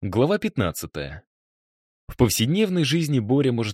Глава 15. В повседневной жизни Боря может